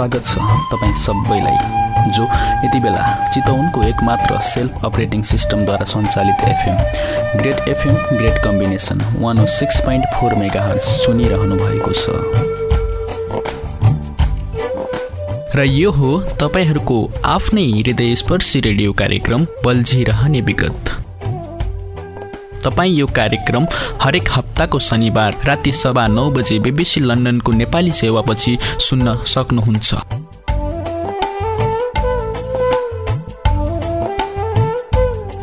स्वागत छ तपाईँ सबैलाई। जो यति बेला चितवनको एकमात्र सेल्फ अपरेटिङ सिस्टमद्वारा सञ्चालित FM great FM great combination one six point four mega hertz सुनिरहनु भएको छ। र यो हो तपाईँहरूको आफ्नै हृदयस्पर्शी रेडियो कार्यक्रम बल्झिरहने विगत। तपाईँ यो कार्यक्रम हरेक हप्ताको शनिबार राति सभा नौ बजे बिबिसी लन्डनको नेपाली सेवापछि सुन्न सक्नुहुन्छ।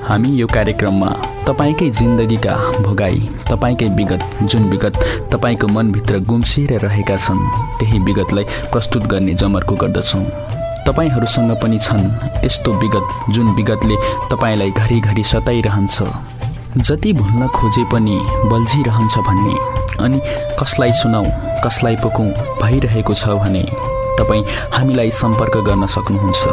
हामी यो कार्यक्रममा तपाईँकै जिन्दगीका भोगाई तपाईँकै विगत जुन विगत तपाईँको मनभित्र गुम्सिएर रहेका छन् त्यही विगतलाई प्रस्तुत गर्ने जमर्को गर्दछौँ। तपाईँहरूसँग पनि छन् त्यस्तो विगत जुन विगतले तपाईँलाई घरिघरि सताइरहन्छ। जति भुल्न खोजे पनि बल्झिरहन्छ भन्ने। अनि कसलाई सुनाऊ कसलाई पोकौँ भइरहेको छ भने तपाईँ हामीलाई सम्पर्क गर्न सक्नुहुन्छ।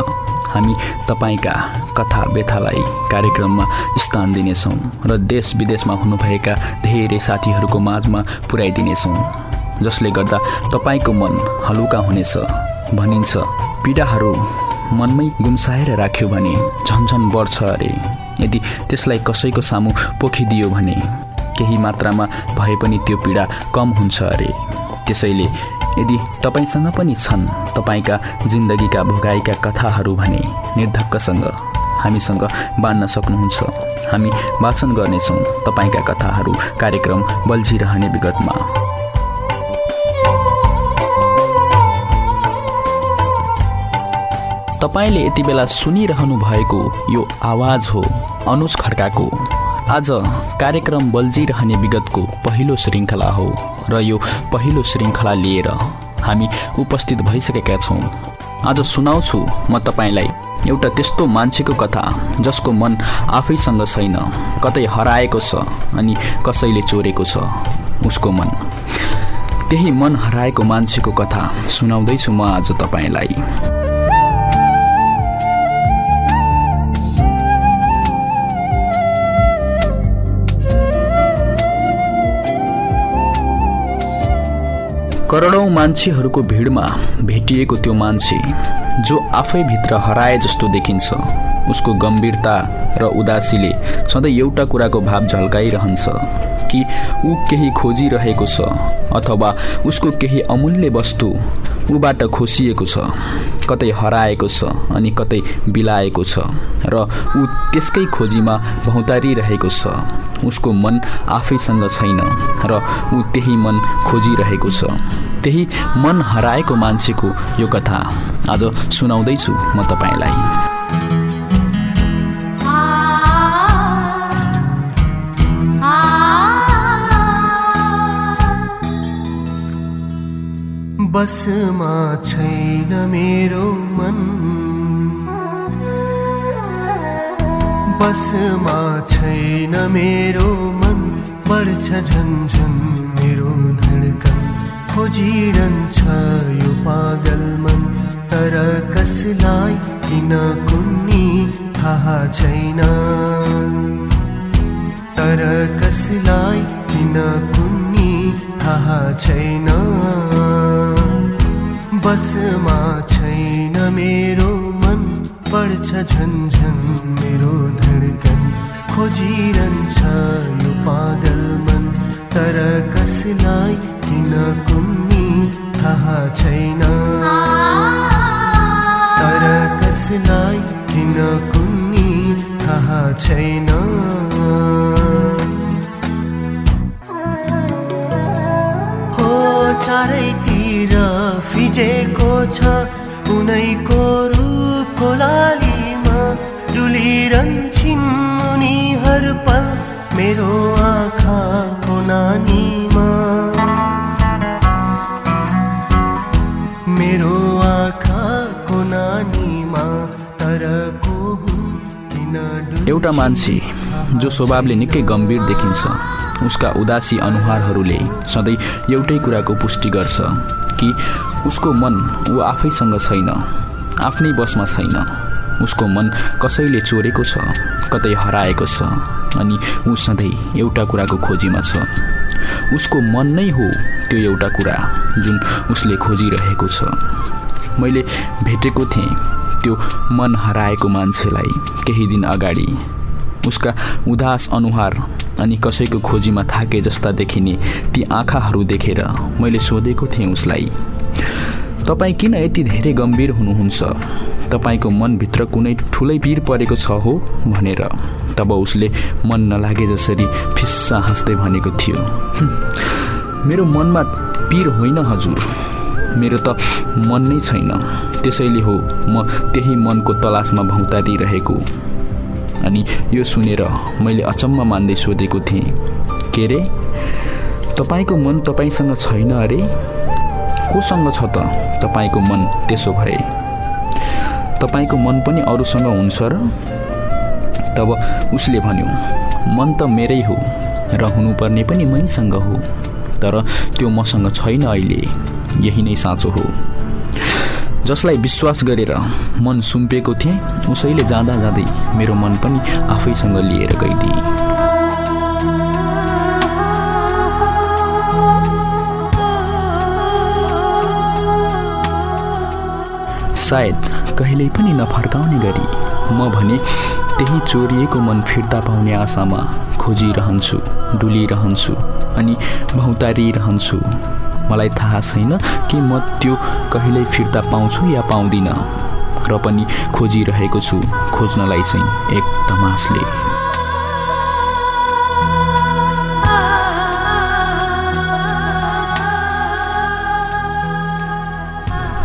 हामी तपाईँका कथा व्यथालाई कार्यक्रममा स्थान दिनेछौँ र देश विदेशमा हुनुभएका धेरै साथीहरूको माझमा पुर्याइदिनेछौँ। जसले गर्दा तपाईँको मन हलुका हुनेछ भनिन्छ पीडाहरू मनमै गुम्साएर राख्यो भने झन्झन बढ्छ अरे। यदि त्यसलाई कसैको सामु पोखिदियो भने केही मात्रामा भए पनि त्यो पीडा कम हुन्छ अरे। त्यसैले यदि तपाईँसँग पनि छन् तपाईँका जिन्दगीका भोगाइका कथाहरू भने निर्धक्कसँग हामीसँग बाँड्न सक्नुहुन्छ। हामी वाचन गर्नेछौँ। तपाईँका कथाहरू कार्यक्रम बल्झिरहने विगतमा। तपाईँले यति बेला सुनिरहनु भएको यो आवाज हो अनुज खड्काको। आज कार्यक्रम बल्झिरहने विगतको पहिलो श्रृङ्खला हो र यो पहिलो श्रृङ्खला लिएर हामी उपस्थित भइसकेका छौँ। आज सुनाउँछु म तपाईँलाई एउटा त्यस्तो मान्छेको कथा जसको मन आफैसँग छैन कतै हराएको छ अनि कसैले चोरेको छ उसको मन। त्यही मन हराएको मान्छेको कथा सुनाउँदैछु म आज तपाईँलाई। करोडौँ मान्छेहरूको भिडमा भेटिएको त्यो मान्छे जो आफैभित्र हराए जस्तो देखिन्छ उसको गम्भीरता र उदासीले सधैँ एउटा कुराको भाव झल्काइरहन्छ कि ऊ केही खोजिरहेको छ अथवा उसको केही अमूल्य वस्तु ऊबाट खोसिएको छ कतै हराएको छ अनि कतै बिलाएको छ र ऊ त्यसकै खोजीमा भौतारिरहेको छ। उसको मन आफैसँग छैन र ऊ त्यही मन खोजिरहेको छ। त्यही मन हराएको मान्छेको यो कथा आज सुनाउँदैछु म तपाईँलाई। बसमा छैन मेरो मन। बसमा छैन मेरो मन। बढ्छ झन्झन मेरो धडकन। खोजिरहन्छ यो पागल मन। तर कसलाई किन कुन्नी थाहा छैन। तर कसलाई किन कुन्नी थाहा छैन। बसमा छैन मेरो मन। पढ्छ झन्झन मेरो खोजिरहन्छ यो पागल मन। तर कसलाई किन कुन्नी थाहा छैन। तर कसलाई किन कुन्नी थाहा छैन। हो चारैतिर फिजेको छ। उनैको रूपको लालीमा हर पल मेरो आँखाको नानीमा। मेरो आँखाको नानीमा तर को एउटा मान्छे जो स्वभावले निकै गम्भीर देखिन्छ उसका उदासी अनुहारहरूले सधैँ एउटै कुराको पुष्टि गर्छ कि उसको मन ऊ आफैसँग छैन आफ्नै बसमा छैन। उसको मन कसैले चोरेको छ कतै हराएको छ अनि ऊ सधैँ एउटा कुराको खोजीमा छ। उसको मन नै हो त्यो एउटा कुरा जुन उसले खोजिरहेको छ। मैले भेटेको थिएँ त्यो मन हराएको मान्छेलाई केही दिन अगाडि। उसका उदास अनुहार अनि कसैको खोजीमा थाके जस्ता देखिने ती आँखाहरू देखेर मैले सोधेको थिएँ उसलाई। तपाईँ किन यति धेरै गम्भीर हुनुहुन्छ? तपाईँको मनभित्र कुनै ठुलै पिर परेको छ हो भनेर। तब उसले मन नलागे जसरी फिस्सा हाँस्दै भनेको थियो। मेरो मनमा पिर होइन हजुर। मेरो त मन नै छैन। त्यसैले हो म त्यही मनको तलासमा भौतारिरहेको। अनि यो सुनेर मैले अचम्म मान्दै सोधेको थिएँ के रे? तपाईँको मन तपाईँसँग छैन अरे? कोसँग छ त तपाईँको मन त्यसो भए। तपाईँको मन पनि अरूसँग हुन्छ र? तब उसले भन्यो मन त मेरै हो र हुनुपर्ने पनि मैसँग हो तर त्यो मसँग छैन अहिले यही नै साँचो हो। जसलाई विश्वास गरेर मन सुम्पेको थिएँ उसैले जाँदा जाँदै मेरो मन पनि आफैसँग लिएर गइदिए। सायद कहिल्यै पनि नफर्काउने गरी म भने त्यही चोरिएको मन फिर्ता पाउने आशामा खोजिरहन्छु डुलिरहन्छु अनि भौतारिरहन्छु। मलाई थाहा छैन कि म त्यो कहिल्यै फिर्ता पाउँछु या पाउँदिनँ र पनि खोजिरहेको छु खोज्नलाई चाहिँ एक तमासले।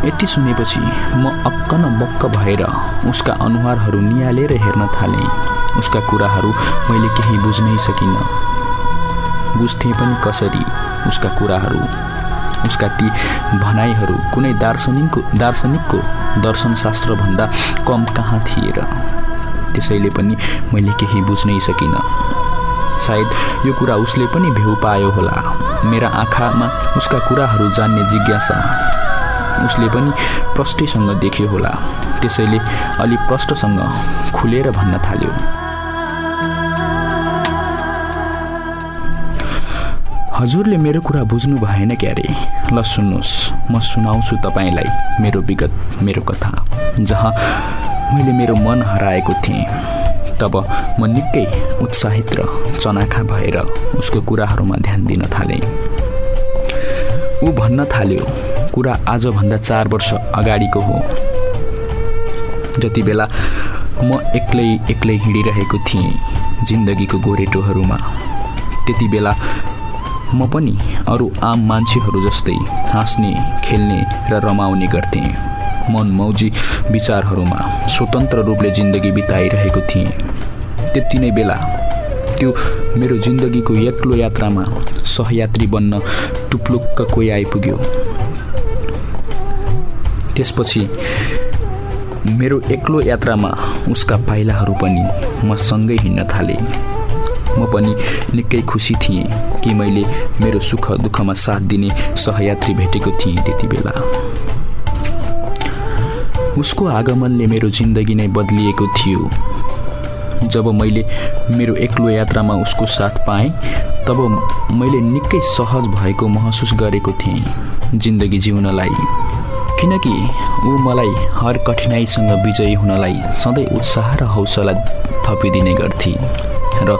यति सुनेपछि म अक्क न बक्क भएर उसका अनुहारहरू निहालेर हेर्न थालेँ। उसका कुराहरू मैले केही बुझ्नै सकिनँ। बुझ्थेँ पनि कसरी उसका कुराहरू। उसका ती भनाइहरू कुनै दार्शनिकको दार्शनिकको दर्शनशास्त्रभन्दा कम कहाँ थिए र त्यसैले पनि मैले केही बुझ्नै सकिनँ। सायद यो कुरा उसले पनि भेउ पायो होला। मेरा आँखामा उसका कुराहरू जान्ने जिज्ञासा उसले पनि प्रष्टैसँग देख्यो होला। त्यसैले अलि प्रष्टसँग खुलेर भन्न थाल्यो। हजुरले मेरो कुरा बुझ्नु भएन क्यारे। ल सुन्नुहोस् म सुनाउँछु तपाईँलाई मेरो विगत मेरो कथा जहाँ मैले मेरो मन हराएको थिएँ। तब म निकै उत्साहित र चनाखा भएर उसको कुराहरूमा ध्यान दिन थालेँ। ऊ भन्न थाल्यो कुरा आजभन्दा चार वर्ष अगाडिको हो। जति बेला म एक्लै एक्लै हिँडिरहेको थिएँ जिन्दगीको गोरेटोहरूमा त्यति बेला म पनि अरू आम मान्छेहरू जस्तै हाँस्ने खेल्ने र रमाउने गर्थेँ। मन मौजी विचारहरूमा स्वतन्त्र रूपले जिन्दगी बिताइरहेको थिएँ। त्यति नै बेला त्यो मेरो जिन्दगीको एक्लो यात्रामा सहयात्री बन्न टुप्लुक्क कोही आइपुग्यो। त्यसपछि मेरो एक्लो यात्रामा उसका पाइलाहरू पनि म सँगै हिँड्न थालेँ। म पनि निकै खुसी थिएँ कि मैले मेरो सुख दुःखमा साथ दिने सहयात्री भेटेको थिएँ त्यति बेला। उसको आगमनले मेरो जिन्दगी नै बदलिएको थियो। जब मैले मेरो एक्लो यात्रामा उसको साथ पाएँ तब मैले निकै सहज भएको महसुस गरेको थिएँ जिन्दगी जिउनलाई। किनकि ऊ मलाई हर कठिनाइसँग विजयी हुनलाई सधैँ उत्साह र हौसला थपिदिने गर्थे र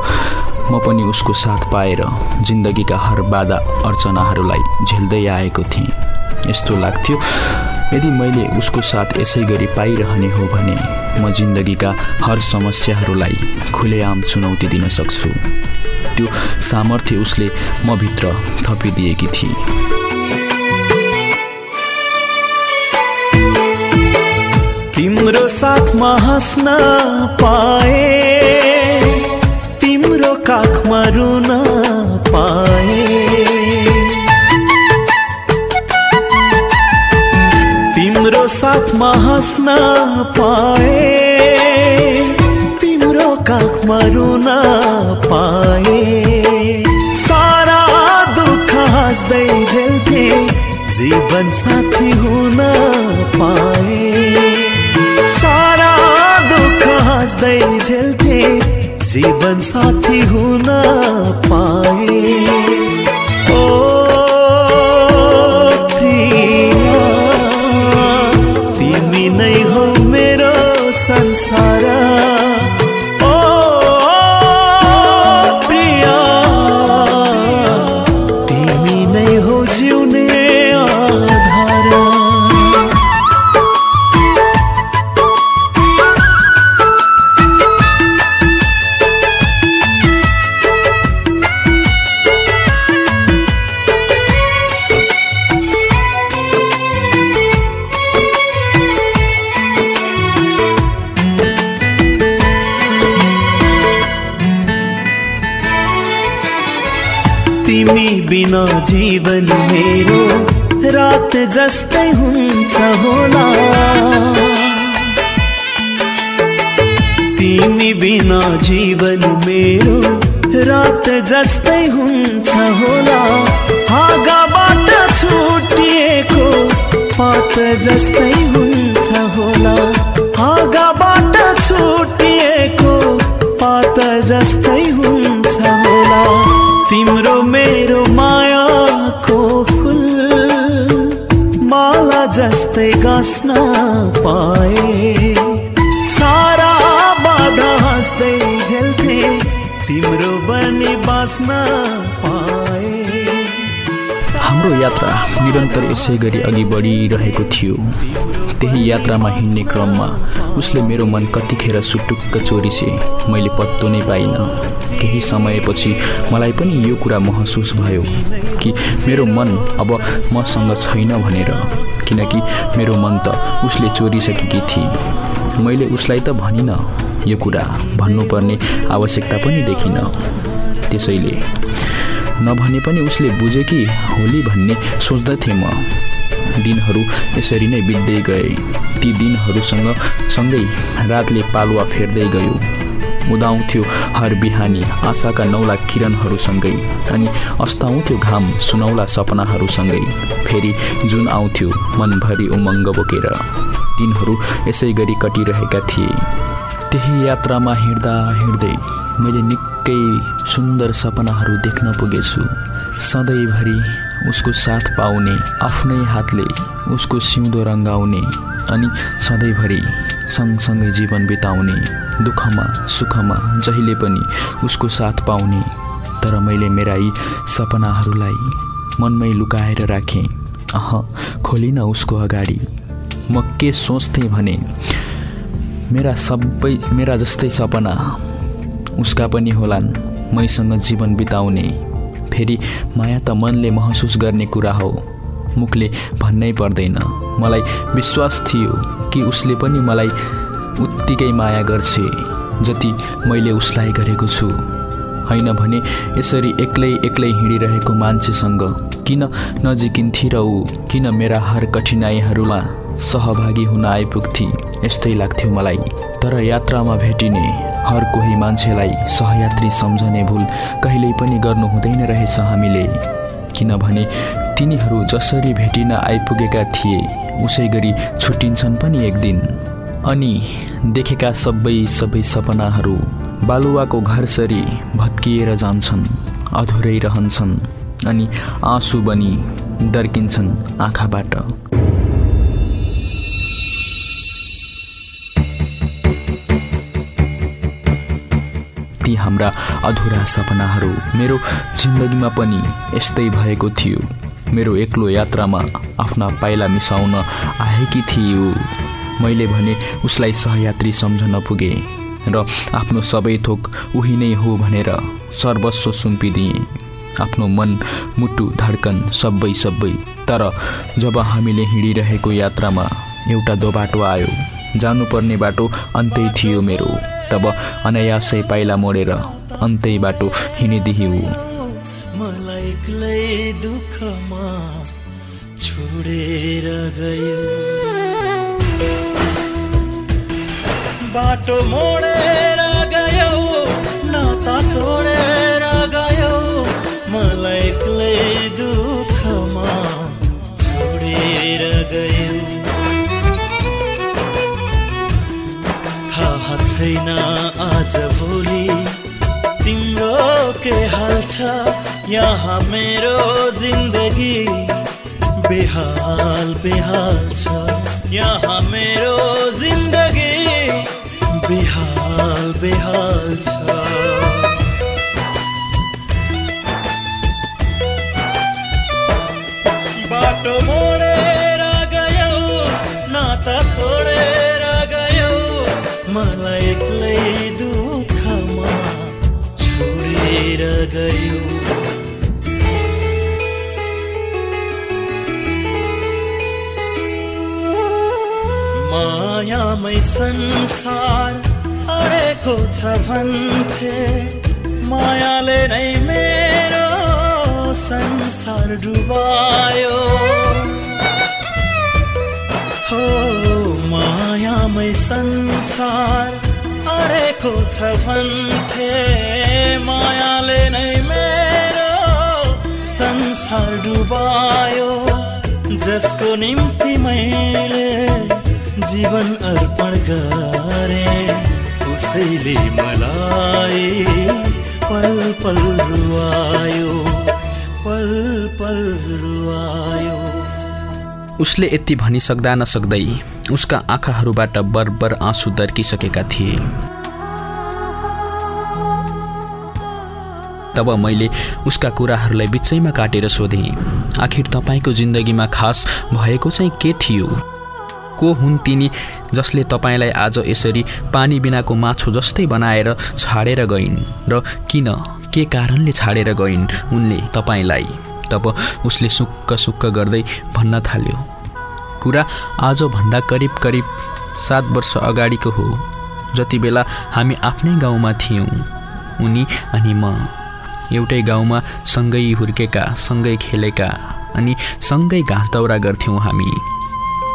म पनि उसको साथ पाएर जिन्दगीका हर बाधा अर्चनाहरूलाई झेल्दै आएको थिएँ। यस्तो लाग्थ्यो यदि मैले उसको साथ यसै गरी पाइरहने हो भने म जिन्दगीका हर समस्याहरूलाई खुलेआम चुनौती दिन सक्छु। त्यो सामर्थ्य उसले म भित्र थपिदिएकी थिए। तिम्रो साथमा हाँस्न पाए तिम्रो काखमा रुन पाए। तिम्रो साथमा हाँस्न पाए तिम्रो काखमा रुन पाए। सारा दुःख हाँस्दै झेल्थे जीवन साथी हुन पाए। सारा दुख हाँस्दै झेल्थे जीवन साथी हुन पाए। जीवन मेरो रात जस्तै हुन्छ होला। तिमी बिना जीवन मेरो रात जस्तै हुन्छ होला। हाँगाबाट छुटिएको पात जस्तै हुन्छ होला। हाँगाबाट छुटिएको पात जस्तै हुन्छ होला। तिम्रो मेरो जस्तै गाँस्न पाए। सारा बाधा हाँस्दै झेल्थे तिम्रो बनी बाँच्न पाए। हाम्रो यात्रा निरन्तर यसै गरी अघि बढिरहेको थियो। त्यही यात्रामा हिँड्ने क्रममा उसले मेरो मन कतिखेर सुटुक्क चोरिसे। मैले पत्तो नै पाइनँ। केही समयपछि मलाई पनि यो कुरा महसुस भयो कि मेरो मन अब मसँग छैन भनेर किनकि मेरो मन त उसले चोरिसकेकी थिए। मैले उसलाई त भनिनँ यो कुरा भन्नुपर्ने आवश्यकता पनि देखिनँ। त्यसैले नभने पनि उसले बुझे कि होली भन्ने सोच्दथेँ म। दिनहरू यसरी नै बित्दै गए। ती दिनहरूसँग सँगै रातले पालुवा फेर्दै गयो। उदाउँथ्यो हर बिहानी आशाका नौला किरणहरूसँगै अनि अस्ताउँथ्यो घाम सुनौला सपनाहरूसँगै। फेरि जुन आउँथ्यो मनभरि उमङ्ग बोकेर। दिनहरू यसै गरी कटिरहेका थिए। त्यही यात्रामा हिँड्दा हिँड्दै मैले निकै सुन्दर सपनाहरू देख्न पुगेछु। सधैँभरि उसको साथ पाउने आफ्नै हातले उसको सिउँदो रङ्गाउने अनि सधैँभरि सँगसँगै जीवन बिताउने दुःखमा सुखमा जहिले पनि उसको साथ पाउने। तर मैले मेरा यी सपनाहरूलाई मनमै लुकाएर राखेँ। अह खोलिनँ उसको अगाडि। म के सोच्थेँ भने मेरा सबै मेरा जस्तै सपना उसका पनि होलान्। मैसँग जीवन बिताउने। फेरि माया त मनले महसुस गर्ने कुरा हो। मुखले भन्नै पर्दैन। मलाई विश्वास थियो कि उसले पनि मलाई उत्तिकै माया गर्छे जति मैले उसलाई गरेको छु। होइन भने यसरी एक्लै एक्लै हिँडिरहेको मान्छेसँग किन नजिकिन्थी र ऊ? किन मेरा हर कठिनाइहरूमा सहभागी हुन आइपुग्थे? यस्तै लाग्थ्यो मलाई। तर यात्रामा भेटिने हर कोही मान्छेलाई सहयात्री सम्झने भुल कहिल्यै पनि गर्नु हुँदैन रहेछ हामीले। किनभने तिनीहरू जसरी भेटिन आइपुगेका थिए उसै गरी छुट्टिन्छन् पनि एक दिन अनि देखेका सबै सबै सपनाहरू बालुवाको घरसरी भत्किएर जान्छन् अधुरै रहन्छन् अनि आँसु बनी दर्किन्छन् आँखाबाट। हाम्रा अधुरा सपनाहरू। मेरो जिन्दगीमा पनि यस्तै भएको थियो। मेरो एक्लो यात्रामा आफ्ना पाइला मिसाउन आएकी ऊ मैले भने उसलाई सहयात्री सम्झन पुगेँ र आफ्नो सबै थोक उही नै हो भनेर सर्वस्व सुम्पिदिएँ। आफ्नो मन मुटु धड्कन सबै सबै। तर जब हामीले हिँडिरहेको यात्रामा एउटा दोबाटो आयो। जानुपर्ने बाटो अन्तै थियो मेरो। तब अनायासै पाइला मोडेर अन्तै बाटो हिँडिदियो। बाटो मोडेर छैन आज भोलि। तिम्रो के हाल छ? यहाँ मेरो जिन्दगी बेहाल बेहाल छ। यहाँ मेरो जिन्दगी बेहाल बेहाल छ। गयो मायामै संसार अडेको छ भन्थे। मायाले नै मेरो संसार डुबायो। हो मायामै संसार अडेको छ भन्थे। मायाले नै मेरो संसार डुबायो जसको निम्ति मैले जीवन अर्पण गरे उसैले मलाई पल पल रुवायो पल पल रुवायो। उसले यति भनिसक्दा नसक्दै उसका आँखाहरूबाट बरबर आँसु दर्किसकेका थिए। तब मैले उसका कुराहरूलाई बिचैमा काटेर सोधेँ आखिर तपाईँको जिन्दगीमा खास भएको चाहिँ के थियो? को हुन् तिनी जसले तपाईँलाई आज यसरी पानी बिनाको माछो जस्तै बनाएर छाडेर गइन्? र किन के कारणले छाडेर गइन् उनले तपाईँलाई? तब उसले सुक्क सुक्क गर्दै भन्न थाल्यो। कुरा आजभन्दा करिब करिब सात वर्ष अगाडिको हो। जति बेला हामी आफ्नै गाउँमा थियौँ उनी अनि म। एउटै गाउँमा सँगै हुर्केका सँगै खेलेका अनि सँगै घाँस दौरा गर्थ्यौँ हामी।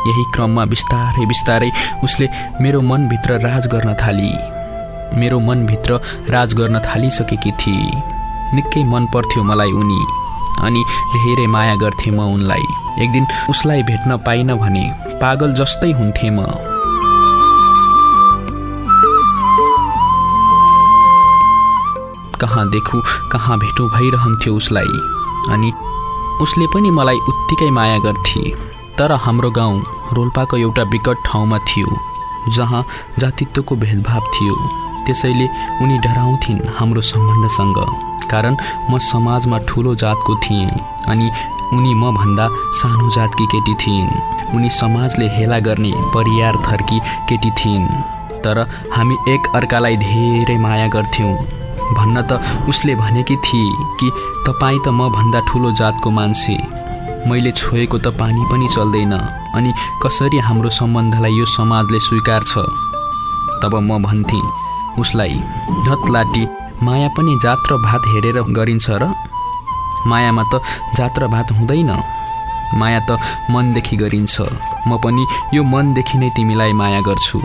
यही क्रममा बिस्तारै बिस्तारै उसले मेरो मनभित्र राज गर्न थाली। मेरो मनभित्र राज गर्न थालिसकेकी थिए निकै मन पर्थ्यो मलाई उनी। अनि धेरै माया गर्थेँ म उनलाई। एक दिन उसलाई भेट्न पाइनँ भने पागल जस्तै हुन्थेँ म। कहाँ देखु कहाँ भेटौँ भइरहन्थ्यो उसलाई। अनि उसले पनि मलाई उत्तिकै माया गर्थे। तर हाम्रो गाउँ रोल्पाको एउटा विकट ठाउँमा थियो जहाँ जातित्वको भेदभाव थियो। त्यसैले उनी डराउँथिन् हाम्रो सम्बन्धसँग। कारण म समाजमा ठुलो जातको थिएँ अनि उनी मभन्दा सानो जातकी केटी थिइन्। उनी समाजले हेला गर्ने परियार थर्की केटी थिइन्। तर हामी एक अर्कालाई धेरै माया गर्थ्यौँ। भन्न त उसले भनेकी थिए कि तपाईँ त मभन्दा ठुलो जातको मान्छे। मैले छोएको त पानी पनि चल्दैन। अनि कसरी हाम्रो सम्बन्धलाई यो समाजले स्वीकार्छ? तब म भन्थेँ उसलाई धत लाटी माया पनि जात र भात हेरेर गरिन्छ र मायामा त जात र भात हुँदैन। माया त मनदेखि गरिन्छ। म पनि यो मनदेखि नै तिमीलाई माया गर्छु।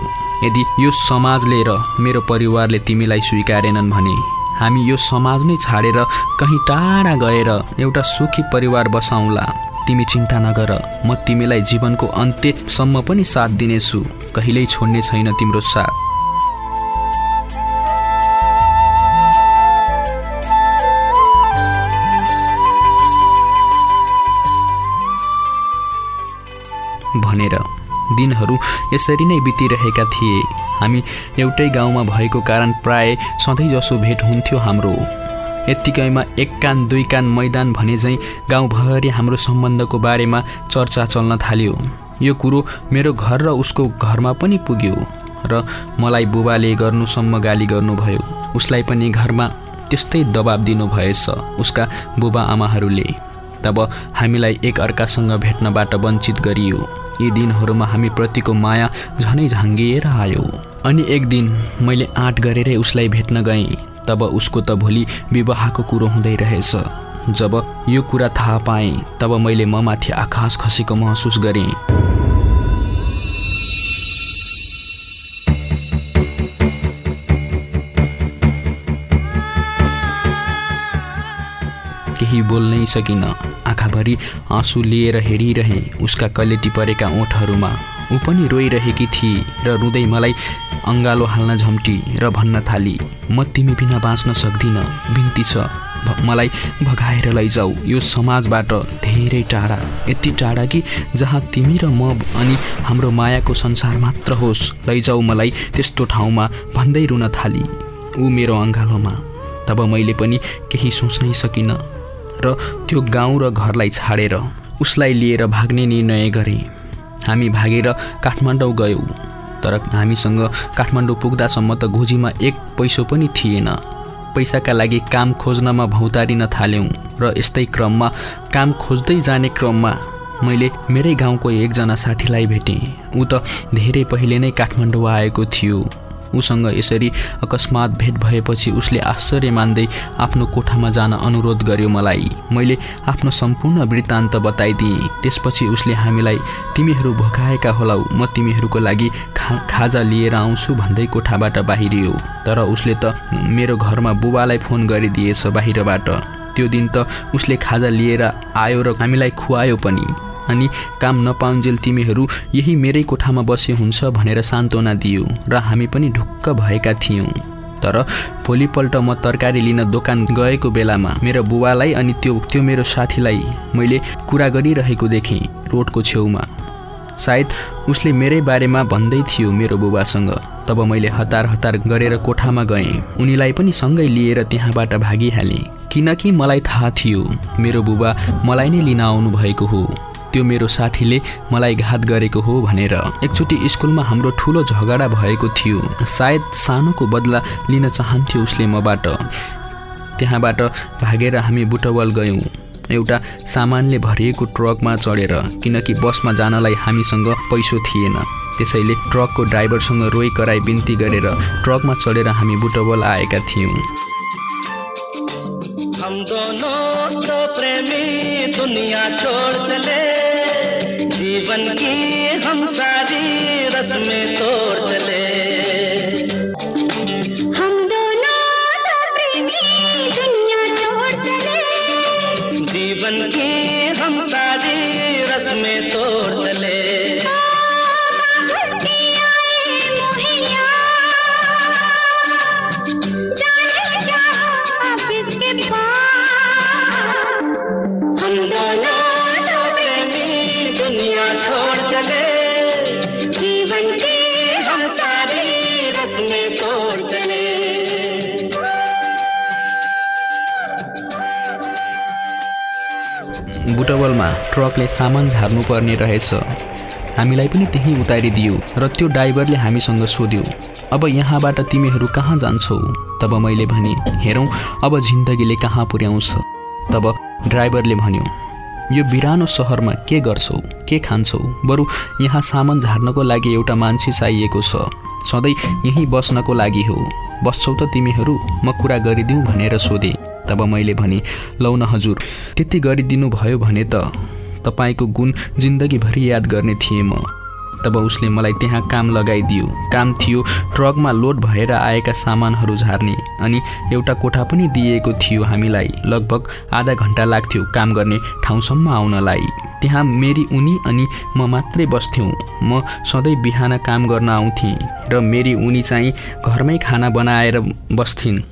यदि यो समाजले र मेरो परिवारले तिमीलाई स्वीकारेनन् भने हामी यो समाज नै छाडेर कहीँ टाढा गएर एउटा सुखी परिवार बसाउँला। तिमी चिन्ता नगर म तिमीलाई जीवनको अन्त्यसम्म पनि साथ दिनेछु। कहिल्यै छोड्ने छैन तिम्रो साथ। भनेर। दिनहरू यसरी नै बितिरहेका थिए। हामी एउटै गाउँमा भएको कारण प्राय सधैँजसो भेट हुन्थ्यो हाम्रो। यत्तिकैमा एक कान दुई कान मैदान भने चाहिँ गाउँभरि हाम्रो सम्बन्धको बारेमा चर्चा चल्न थाल्यो। यो कुरो मेरो घर र उसको घरमा पनि पुग्यो र मलाई बुबाले गर्नुसम्म गाली गर्नुभयो। उसलाई पनि घरमा त्यस्तै दबाब दिनुभएछ उसका बुबा आमाहरूले तब हामीलाई एक अर्कासँग भेट्नबाट वञ्चित गरियो। यी दिनहरूमा हामी प्रतिको माया झनै झाङ्गिएर आयो। अनि एक दिन मैले आँट गरेरै उसलाई भेट्न गएँ। तब उसको त भोलि विवाहको कुरो हुँदै रहेछ। जब यो कुरा थाहा पाएँ तब मैले ममाथि आकाश खसेको महसुस गरेँ। केही बोल्नै सकिनँ। आँखाभरि आँसु लिएर हेरिरहेँ। उसका कलेटी परेका ओठहरूमा ऊ पनि रोइरहेकी थिए र रुँदै मलाई अङ्गालो हाल्न झम्टी र भन्न थाली म तिमी बिना बाँच्न सक्दिनँ बिन्ती छ। मलाई भगाएर लैजाऊ। यो समाजबाट धेरै टाढा यति टाढा कि जहाँ तिमी र म अनि हाम्रो मायाको संसार मात्र होस् लैजाऊ मलाई त्यस्तो ठाउँमा भन्दै रुन थाली। ऊ मेरो अङ्गालोमा तब मैले पनि केही सोच्नै सकिनँ। र त्यो गाउँ र घरलाई छाडेर उसलाई लिएर भाग्ने निर्णय गरेँ। हामी भागेर काठमाडौँ गयौँ तर हामीसँग काठमाडौँ पुग्दासम्म त घुजीमा एक पैसो पनि थिएन। पैसाका लागि काम खोज्नमा भौतारिन थाल्यौँ र यस्तै क्रममा काम खोज्दै जाने क्रममा मैले मेरै गाउँको एकजना साथीलाई भेटेँ। ऊ त धेरै पहिले नै काठमाडौँ आएको थियो। उसँग यसरी अकस्मात भेट भएपछि उसले आश्चर्य मान्दै आफ्नो कोठामा जान अनुरोध गर्यो मलाई। मैले आफ्नो सम्पूर्ण वृत्तान्त बताइदिएँ। त्यसपछि उसले हामीलाई तिमीहरू भोकाएका होलाउ। म तिमीहरूको लागि खा खाजा लिएर आउँछु भन्दै कोठाबाट बाहिरियो। तर उसले त मेरो घरमा बुबालाई फोन गरिदिएछ बाहिरबाट। त्यो दिन त उसले खाजा लिएर आयो र हामीलाई खुवायो पनि। अनि काम नपाउन्जेल तिमीहरू यही मेरै कोठामा बसे हुन्छ भनेर सान्त्वना दियो र हामी पनि ढुक्क भएका थियौँ। तर भोलिपल्ट म तरकारी लिन दोकान गएको बेलामा मेरो बुबालाई अनि त्यो त्यो मेरो साथीलाई मैले कुरा गरिरहेको देखेँ रोडको छेउमा। सायद उसले मेरै बारेमा भन्दै थियो मेरो बुबासँग। तब मैले हतार हतार गरेर कोठामा गएँ। उनीलाई पनि सँगै लिएर त्यहाँबाट भागिहालेँ। किनकि मलाई थाहा थियो मेरो बुबा मलाई नै लिन आउनु भएको हो। त्यो मेरो साथीले मलाई घात गरेको हो भनेर। एकचोटि स्कुलमा हाम्रो ठुलो झगडा भएको थियो। सायद सानोको बदला लिन चाहन्थ्यो उसले मबाट। त्यहाँबाट भागेर हामी बुटवल गयौँ। एउटा सामानले भरिएको ट्रकमा चढेर किनकि बसमा जानलाई हामीसँग पैसो थिएन। त्यसैले ट्रकको ड्राइभरसँग रोइ कराई बिन्ती गरेर ट्रकमा चढेर हामी बुटवल आएका थियौँ। हम दोनों तो प्रेमी दुनिया छोड़ चले। जीवन की हम सारी रस्में तोड़ चले। हम दोनों तो प्रेमी दुनिया छोड़ चले। जीवन की ट्रकले सामान झार्नुपर्ने रहेछ। हामीलाई पनि त्यहीँ उतारिदियो र त्यो ड्राइभरले हामीसँग सोध्यो अब यहाँबाट तिमीहरू कहाँ जान्छौ? तब मैले भने हेरौँ अब जिन्दगीले कहाँ पुर्याउँछ? तब ड्राइभरले भन्यो यो बिरानो सहरमा के गर्छौ? के खान्छौ? बरु यहाँ सामान झार्नको लागि एउटा मान्छे चाहिएको छ। सधैँ यहीँ बस्नको लागि हो। बस्छौ त तिमीहरू म कुरा गरिदिउँ भनेर सोधेँ। तब मैले भने लौ न हजुर त्यति गरिदिनु भयो भने त तपाईँको गुण जिन्दगीभरि याद गर्ने थिएँ म। तब उसले मलाई त्यहाँ काम लगाइदियो। काम थियो ट्रकमा लोड भएर आएका सामानहरू झार्ने अनि एउटा कोठा पनि दिएको थियो हामीलाई। लगभग आधा घन्टा लाग्थ्यो काम गर्ने ठाउँसम्म आउनलाई। त्यहाँ मेरी उनी अनि म मात्रै बस्थ्यौँ। म सधैँ बिहान काम गर्न आउँथेँ र मेरी उनी चाहिँ घरमै खाना बनाएर बस्थिन्।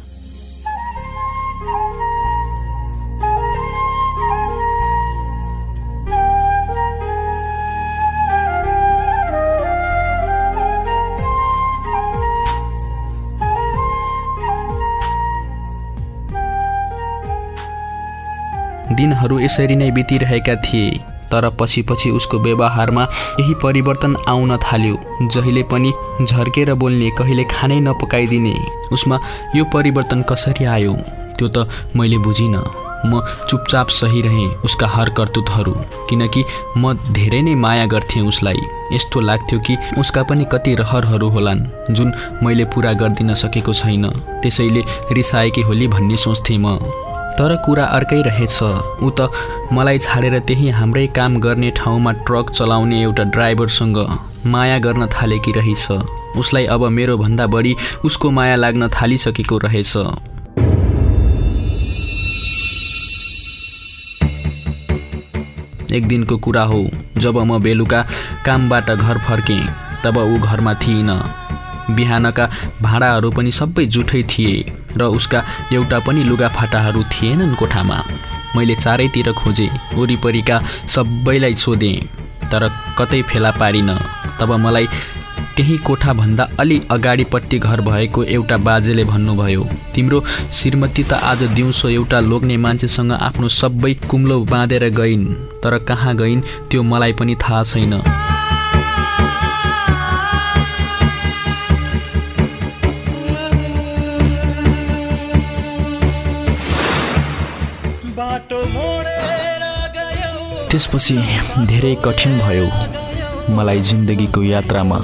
दिनहरू यसरी नै बितिरहेका थिए तर पछि पछि उसको व्यवहारमा यही परिवर्तन आउन थाल्यो जहिले पनि झर्केर बोल्ने कहिले खानै नपकाइदिने। उसमा यो परिवर्तन कसरी आयो? त्यो त मैले बुझिनँ। म चुपचाप सही रहेँ उसका हर कर्तुतहरू किनकि म धेरै नै माया गर्थेँ उसलाई। यस्तो लाग्थ्यो कि उसका पनि कति रहरहरू होलान् जुन मैले पुरा गरिदिन सकेको छैन। त्यसैले रिसाएकी होली भन्ने सोच्थेँ म। तर कुरा अर्कै रहेछ। ऊ त मलाई छाडेर त्यही हाम्रै काम गर्ने ठाउँमा ट्रक चलाउने एउटा ड्राइभरसँग माया गर्न थालेकी रहेछ। उसलाई अब मेरो भन्दा बढी उसको माया लाग्न थालिसकेको रहेछ। एक दिनको कुरा हो जब म बेलुका कामबाट घर फर्केँ तब ऊ घरमा थिइन। बिहानका भाँडाहरू पनि सबै जुठै थिए। र उसका एउटा पनि लुगाफाटाहरू थिएनन् कोठामा। मैले चारैतिर खोजेँ वरिपरिका सबैलाई सोधेँ तर कतै फेला पारिनँ। तब मलाई त्यही कोठाभन्दा अलि अगाडिपट्टि घर भएको एउटा बाजेले भन्नुभयो तिम्रो श्रीमती त आज दिउँसो एउटा लोग्ने मान्छेसँग आफ्नो सबै कुम्लो बाँधेर गइन् तर कहाँ गइन् त्यो मलाई पनि थाहा छैन। त्यसपछि धेरै कठिन भयो। मलाई जिन्दगीको यात्रामा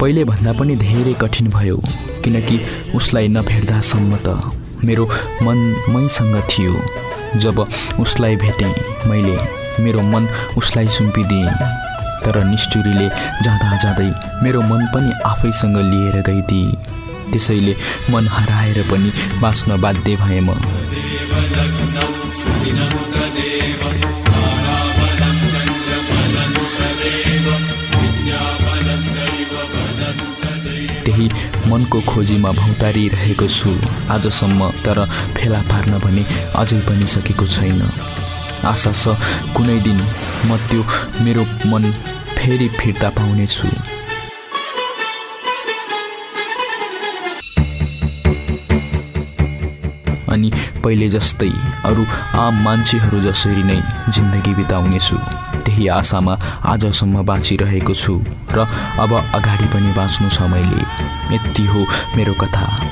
पहिले भन्दा पनि धेरै कठिन भयो किनकि उसलाई नभेट्दासम्म त मेरो मन मैसँग थियो। जब उसलाई भेटेँ मैले मेरो मन उसलाई सुम्पिदिएँ तर निष्ठुरीले जाँदा जाँदै मेरो मन पनि आफैसँग लिएर गइदिए। त्यसैले मन हराएर पनि बाँच्न बाध्य भएँ म। त्यही मनको खोजीमा भौतारिरहेको छु। आजसम्म तर फेला पार्न भने अझै पनि सकेको छैन। आशा छ कुनै दिन म त्यो मेरो मन फेरि फिर्ता पाउनेछु। अनि पहिले जस्तै अरू आम मान्छेहरू जसरी नै जिन्दगी बिताउनेछु। त्यही आशामा आजसम्म बाँचिरहेको छु र अब अगाडि पनि बाँच्नु छ मैले। यति हो मेरो कथा।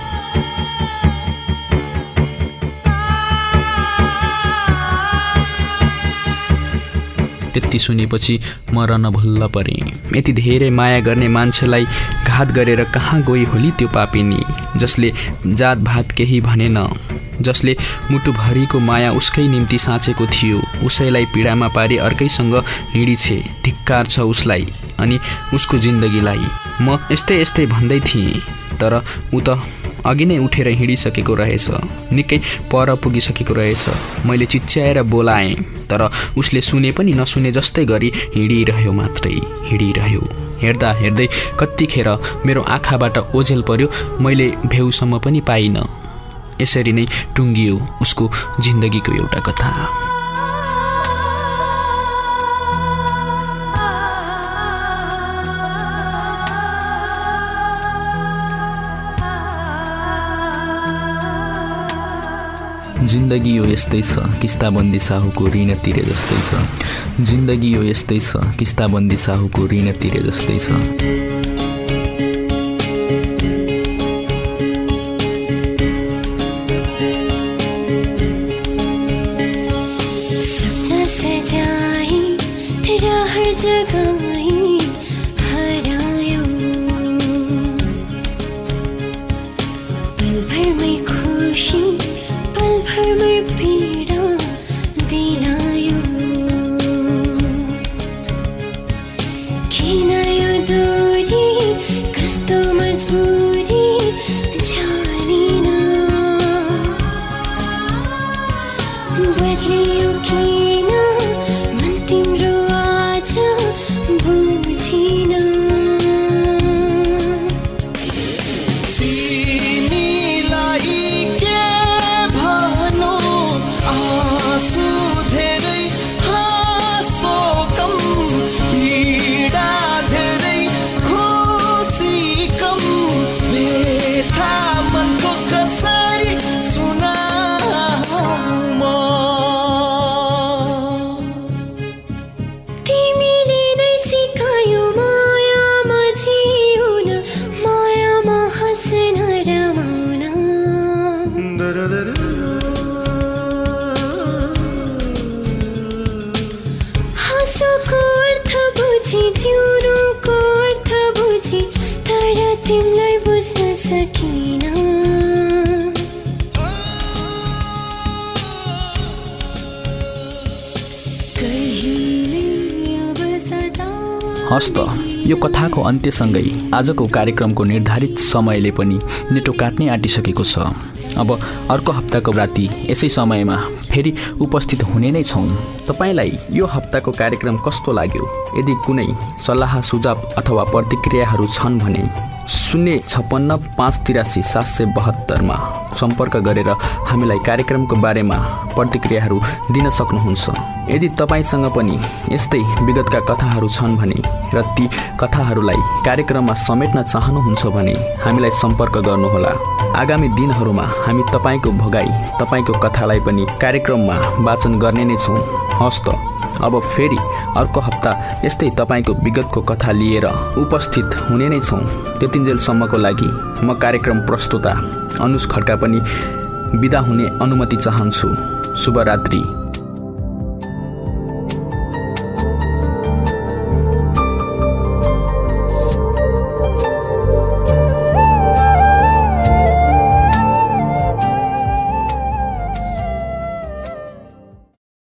त्यति सुनेपछि म रन भुल्ल परेँ। यति धेरै माया गर्ने मान्छेलाई घात गरेर कहाँ गई होली त्यो पापिनी? जसले जात भात केही भनेन जसले मुटुभरिको माया उसकै निम्ति साँचेको थियो उसैलाई पीडामा पारी अर्कैसँग हिँडिछे धिक्कार छ उसलाई अनि उसको जिन्दगीलाई। म यस्तै यस्तै भन्दै थिएँ तर ऊ त अघि नै उठेर हिँडिसकेको रहेछ। निकै पर पुगिसकेको रहेछ। मैले चिच्याएर बोलाएँ तर उसले सुने पनि नसुने जस्तै गरी हिँडिरह्यो मात्रै हिँडिरह्यो। हेर्दा हेर्दै कतिखेर मेरो आँखाबाट ओझेल पर्यो मैले भ्याउसम्म पनि पाइनँ। यसरी नै टुङ्गियो उसको जिन्दगीको एउटा कथा। जिन्दगी यो यस्तै छ किस्ताबन्दी साहुको ऋण तिरे जस्तै छ। जिन्दगी यो यस्तै छ किस्ताबन्दी साहुको ऋण तिरे जस्तै छ। अन्त्यसँगै आजको कार्यक्रमको निर्धारित समयले पनि नेटो काट्नै आँटिसकेको छ। अब अर्को हप्ताको राति यसै समयमा फेरि उपस्थित हुने नै छौँ। तपाईँलाई यो हप्ताको कार्यक्रम कस्तो लाग्यो? यदि कुनै सल्लाह सुझाव अथवा प्रतिक्रियाहरू छन् भने शून्य छप्पन्न पाँच तिरासी सात सय बहत्तरमा सम्पर्क गरेर हामीलाई कार्यक्रमको बारेमा प्रतिक्रियाहरू दिन सक्नुहुन्छ। यदि तपाईँसँग पनि यस्तै विगतका कथाहरू छन् भने र ती कथाहरूलाई कार्यक्रममा समेट्न चाहनुहुन्छ भने हामीलाई सम्पर्क गर्नुहोला। आगामी दिनहरूमा हामी तपाईँको भोगाई तपाईँको कथालाई पनि कार्यक्रममा वाचन गर्ने नै छौँ। हस्त। अब फेरि अर्को हप्ता यस्तै तपाईँको विगतको कथा लिएर उपस्थित हुने नै छौँ। त्यतिन्जेलसम्मको लागि म कार्यक्रम प्रस्तुता अनुज खड्का पनि बिदा हुने अनुमति चाहन्छु। शुभरात्रि।